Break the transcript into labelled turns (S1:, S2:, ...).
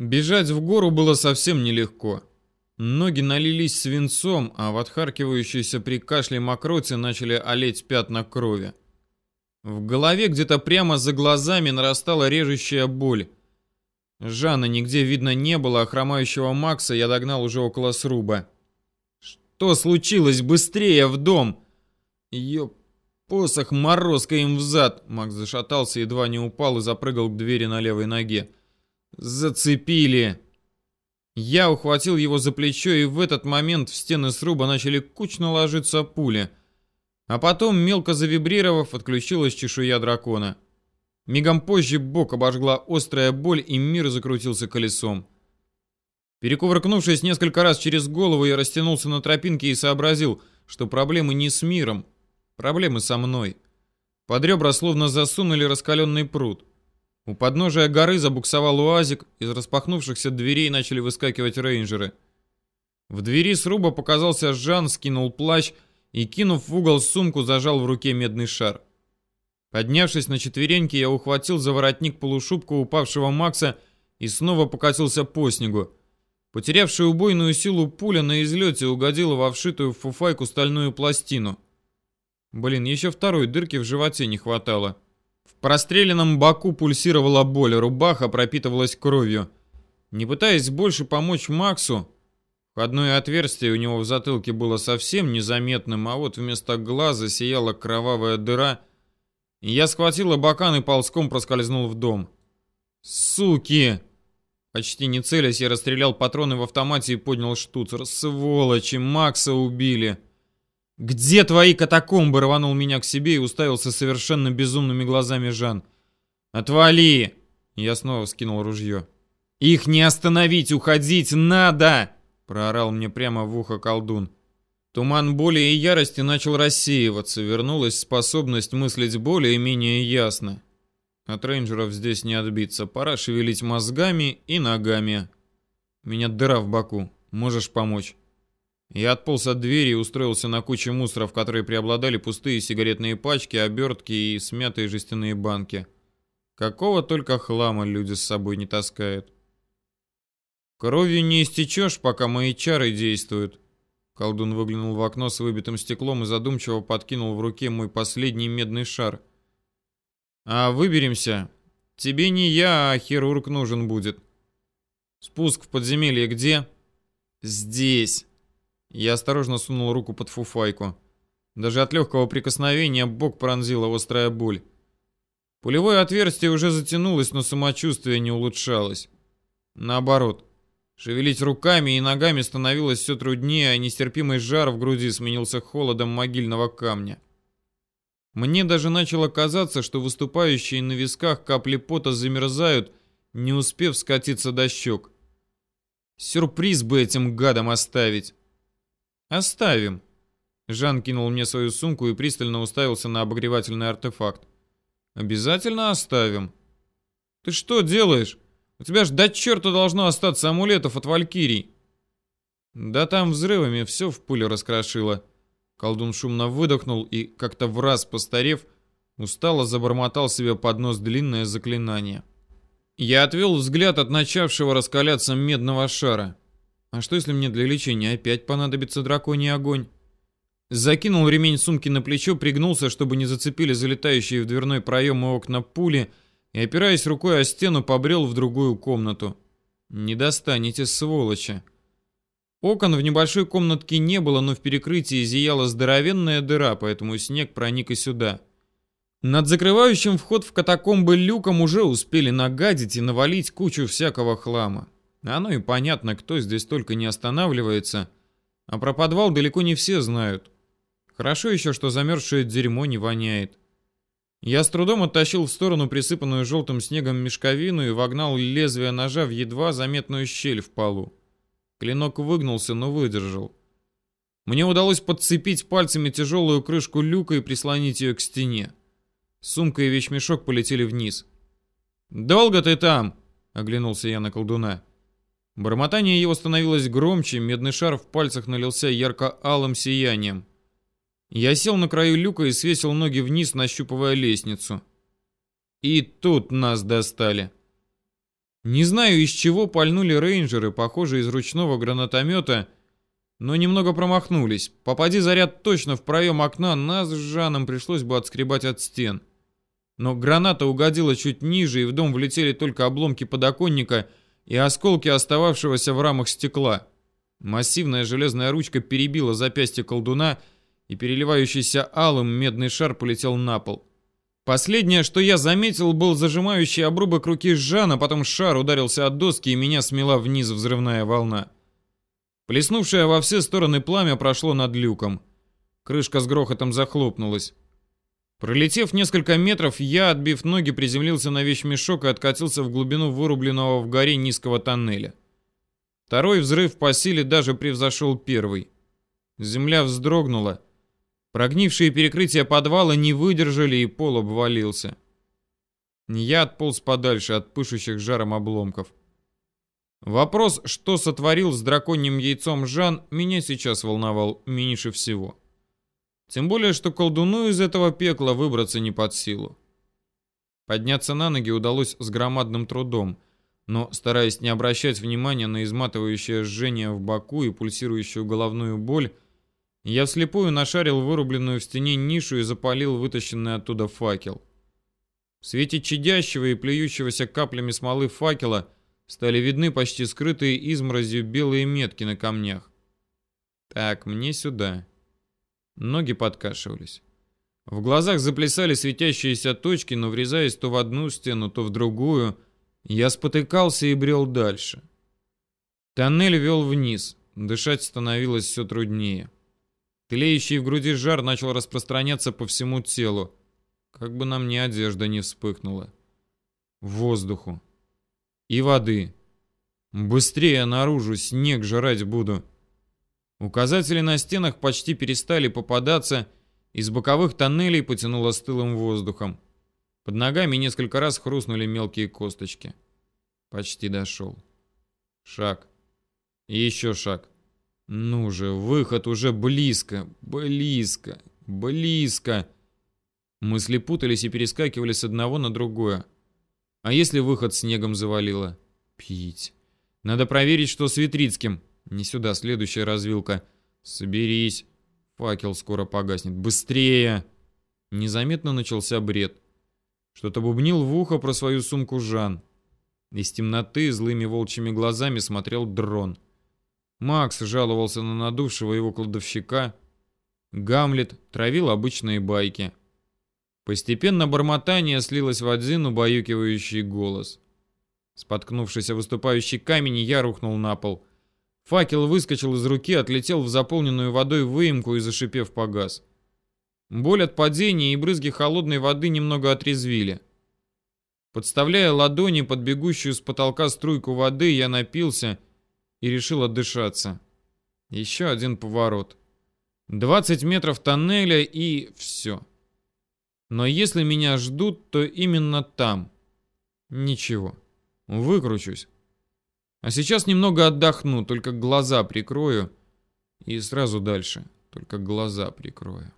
S1: Бежать в гору было совсем нелегко. Ноги налились свинцом, а в отхаркивающейся при кашле мокроте начали олеть пятна крови. В голове где-то прямо за глазами нарастала режущая боль. Жана нигде видно не было, а хромающего Макса я догнал уже около сруба. «Что случилось? Быстрее в дом!» «Ёп, посох морозка им взад!» Макс зашатался, едва не упал и запрыгал к двери на левой ноге. «Зацепили!» Я ухватил его за плечо, и в этот момент в стены сруба начали кучно ложиться пули. А потом, мелко завибрировав, отключилась чешуя дракона. Мигом позже бок обожгла острая боль, и мир закрутился колесом. Перекувыркнувшись несколько раз через голову, я растянулся на тропинке и сообразил, что проблемы не с миром, проблемы со мной. Под ребра словно засунули раскаленный пруд. У подножия горы забуксовал уазик, из распахнувшихся дверей начали выскакивать рейнджеры. В двери сруба показался Жан, скинул плащ и, кинув в угол сумку, зажал в руке медный шар. Поднявшись на четвереньки, я ухватил за воротник полушубку упавшего Макса и снова покатился по снегу. Потерявшая убойную силу пуля на излете угодила во вшитую в фуфайку стальную пластину. Блин, еще второй дырки в животе не хватало. В простреленном боку пульсировала боль, рубаха пропитывалась кровью. Не пытаясь больше помочь Максу, входное отверстие у него в затылке было совсем незаметным, а вот вместо глаза сияла кровавая дыра, я схватил бокан и ползком проскользнул в дом. «Суки!» Почти не целясь, я расстрелял патроны в автомате и поднял штуцер. «Сволочи! Макса убили!» «Где твои катакомбы?» рванул меня к себе и уставился совершенно безумными глазами Жан. «Отвали!» Я снова скинул ружье. «Их не остановить! Уходить надо!» проорал мне прямо в ухо колдун. Туман боли и ярости начал рассеиваться, вернулась способность мыслить более-менее ясно. От рейнджеров здесь не отбиться, пора шевелить мозгами и ногами. Меня дыра в боку, можешь помочь? Я отполз от двери и устроился на куче мусора, в которой преобладали пустые сигаретные пачки, обертки и смятые жестяные банки. Какого только хлама люди с собой не таскают. Кровью не истечешь, пока мои чары действуют. Колдун выглянул в окно с выбитым стеклом и задумчиво подкинул в руке мой последний медный шар. А выберемся. Тебе не я, а хирург нужен будет. Спуск в подземелье где? Здесь. Я осторожно сунул руку под фуфайку. Даже от легкого прикосновения бок пронзила острая боль. Пулевое отверстие уже затянулось, но самочувствие не улучшалось. Наоборот, шевелить руками и ногами становилось все труднее, а нестерпимый жар в груди сменился холодом могильного камня. Мне даже начало казаться, что выступающие на висках капли пота замерзают, не успев скатиться до щек. Сюрприз бы этим гадам оставить. «Оставим». Жан кинул мне свою сумку и пристально уставился на обогревательный артефакт. «Обязательно оставим». «Ты что делаешь? У тебя ж до черта должно остаться амулетов от Валькирий». «Да там взрывами все в пыль раскрошило». Колдун шумно выдохнул и, как-то в раз постарев, устало забормотал себе под нос длинное заклинание. Я отвел взгляд от начавшего раскаляться медного шара. А что, если мне для лечения опять понадобится драконий огонь? Закинул ремень сумки на плечо, пригнулся, чтобы не зацепили залетающие в дверной проем и окна пули, и, опираясь рукой о стену, побрел в другую комнату. «Не достанете, сволочи!» Окон в небольшой комнатке не было, но в перекрытии зияла здоровенная дыра, поэтому снег проник и сюда. Над закрывающим вход в катакомбы люком уже успели нагадить и навалить кучу всякого хлама. Оно и понятно, кто здесь только не останавливается. А про подвал далеко не все знают. Хорошо еще, что замерзшее дерьмо не воняет. Я с трудом оттащил в сторону присыпанную желтым снегом мешковину и вогнал лезвие ножа в едва заметную щель в полу. Клинок выгнулся, но выдержал. Мне удалось подцепить пальцами тяжелую крышку люка и прислонить ее к стене. Сумка и вещмешок полетели вниз. «Долго ты там?» — оглянулся я на колдуна. Бормотание его становилось громче, медный шар в пальцах налился ярко-алым сиянием. Я сел на краю люка и свесил ноги вниз, нащупывая лестницу. И тут нас достали. Не знаю, из чего пальнули рейнджеры, похоже, из ручного гранатомета, но немного промахнулись. Попади заряд точно в проем окна, нас с Жаном пришлось бы отскребать от стен. Но граната угодила чуть ниже, и в дом влетели только обломки подоконника и осколки остававшегося в рамах стекла. Массивная железная ручка перебила запястье колдуна, и переливающийся алым медный шар полетел на пол. Последнее, что я заметил, был зажимающий обрубок руки Жана, потом шар ударился от доски, и меня смела вниз взрывная волна. Плеснувшее во все стороны пламя прошло над люком. Крышка с грохотом захлопнулась. Пролетев несколько метров, я, отбив ноги, приземлился на вещмешок и откатился в глубину вырубленного в горе низкого тоннеля. Второй взрыв по силе даже превзошел первый. Земля вздрогнула. Прогнившие перекрытия подвала не выдержали, и пол обвалился. Я отполз подальше от пышущих жаром обломков. Вопрос, что сотворил с драконьим яйцом Жан, меня сейчас волновал меньше всего. Тем более, что колдуну из этого пекла выбраться не под силу. Подняться на ноги удалось с громадным трудом, но, стараясь не обращать внимания на изматывающее жжение в боку и пульсирующую головную боль, я вслепую нашарил вырубленную в стене нишу и запалил вытащенный оттуда факел. В свете чадящего и плюющегося каплями смолы факела – стали видны почти скрытые изморозью белые метки на камнях. Так, мне сюда. Ноги подкашивались. В глазах заплясали светящиеся точки, но врезаясь то в одну стену, то в другую, я спотыкался и брел дальше. Тоннель вел вниз, дышать становилось все труднее. Тлеющий в груди жар начал распространяться по всему телу, как бы нам ни одежда не вспыхнула. Воздуху и воды. Быстрее наружу, снег жрать буду. Указатели на стенах почти перестали попадаться, из боковых тоннелей потянуло стылым воздухом. Под ногами несколько раз хрустнули мелкие косточки. Почти дошел. Шаг. И еще шаг. Ну же, выход уже близко, близко, близко. Мысли путались и перескакивали с одного на другое. А если выход снегом завалило? Пить. Надо проверить, что с Витрицким. Не сюда, следующая развилка. Соберись. Факел скоро погаснет. Быстрее! Незаметно начался бред. Что-то бубнил в ухо про свою сумку Жан. Из темноты злыми волчьими глазами смотрел дрон. Макс жаловался на надувшего его кладовщика. Гамлет травил обычные байки. Постепенно бормотание слилось в один убаюкивающий голос. Споткнувшись о выступающий камень, я рухнул на пол. Факел выскочил из руки, отлетел в заполненную водой выемку и, зашипев, погас. Боль от падения и брызги холодной воды немного отрезвили. Подставляя ладони под бегущую с потолка струйку воды, я напился и решил отдышаться. Еще один поворот. 20 метров тоннеля и все. Но если меня ждут, то именно там. Ничего. Выкручусь. А сейчас немного отдохну, только глаза прикрою. И сразу дальше. Только глаза прикрою.